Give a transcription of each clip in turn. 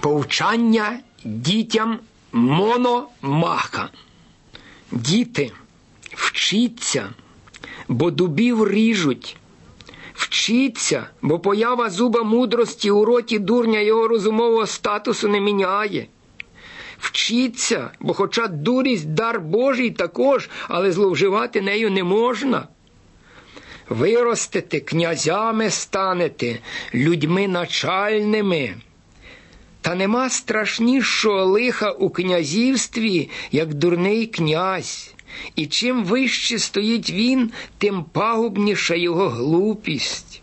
Повчання дітям мономаха. Діти, вчіться, бо дубів ріжуть. Вчіться, бо поява зуба мудрості у роті дурня його розумового статусу не міняє. Вчіться, бо, хоча дурість дар Божий також, але зловживати нею не можна. Виростете, князями станете, людьми начальними. Та нема страшнішого лиха у князівстві, як дурний князь, і чим вище стоїть він, тим пагубніша його глупість.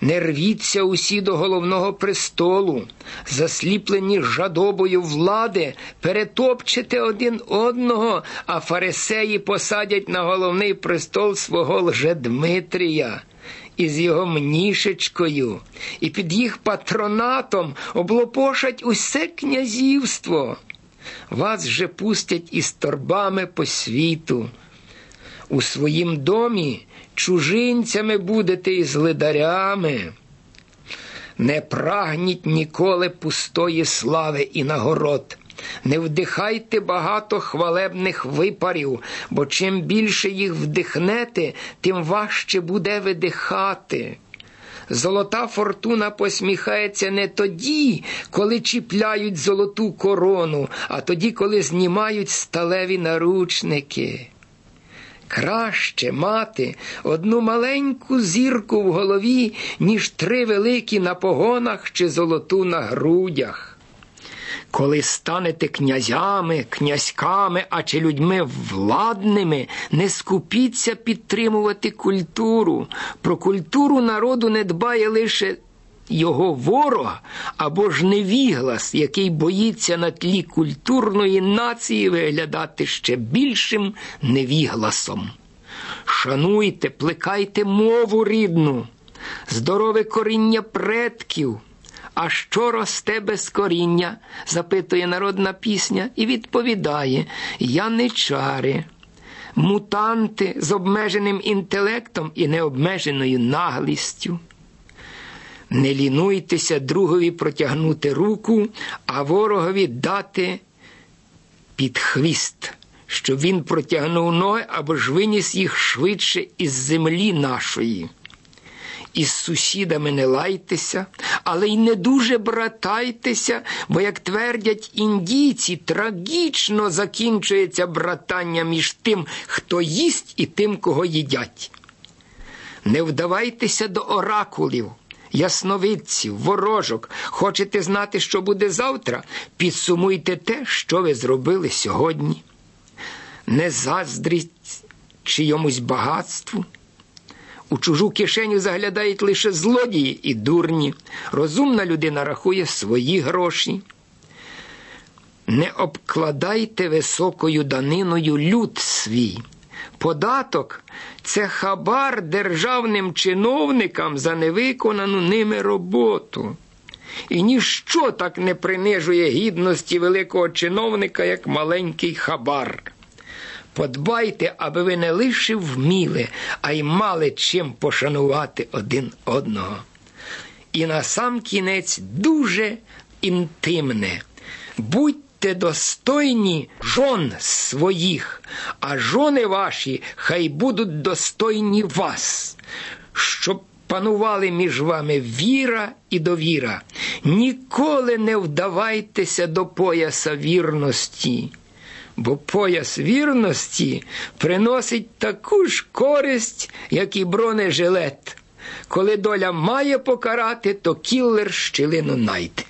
Не рвіться усі до головного престолу, засліплені жадобою влади, перетопчете один одного, а фарисеї посадять на головний престол свого лжедмитрія із його мнішечкою, і під їх патронатом облопошать усе князівство. Вас же пустять із торбами по світу. У своїм домі чужинцями будете і злидарями. Не прагніть ніколи пустої слави і нагород. Не вдихайте багато хвалебних випарів, бо чим більше їх вдихнете, тим важче буде видихати. Золота фортуна посміхається не тоді, коли чіпляють золоту корону, а тоді, коли знімають сталеві наручники. Краще мати одну маленьку зірку в голові, ніж три великі на погонах чи золоту на грудях. Коли станете князями, князьками, а чи людьми владними, не скупіться підтримувати культуру. Про культуру народу не дбає лише його ворог або ж невіглас, який боїться на тлі культурної нації виглядати ще більшим невігласом. Шануйте, плекайте мову рідну, здорове коріння предків. А що росте без коріння? запитує народна пісня і відповідає яничари, мутанти з обмеженим інтелектом і необмеженою наглістю. Не лінуйтеся другові протягнути руку, а ворогові дати під хвіст, щоб він протягнув ноги або ж виніс їх швидше із землі нашої. Із сусідами не лайтеся, але й не дуже братайтеся, бо, як твердять індійці, трагічно закінчується братання між тим, хто їсть, і тим, кого їдять. Не вдавайтеся до оракулів, ясновидців, ворожок. Хочете знати, що буде завтра? Підсумуйте те, що ви зробили сьогодні. Не заздріть чиємусь багатству. У чужу кишеню заглядають лише злодії і дурні. Розумна людина рахує свої гроші. Не обкладайте високою даниною люд свій. Податок це хабар державним чиновникам за невиконану ними роботу. І ніщо так не принижує гідності великого чиновника, як маленький хабар. Подбайте, аби ви не лише вміли, а й мали чим пошанувати один одного. І на сам кінець дуже інтимне. Будьте достойні жон своїх, а жони ваші хай будуть достойні вас, щоб панували між вами віра і довіра. Ніколи не вдавайтеся до пояса вірності бо пояс вірності приносить таку ж користь, як і бронежилет. Коли доля має покарати, то кіллер щілину найде.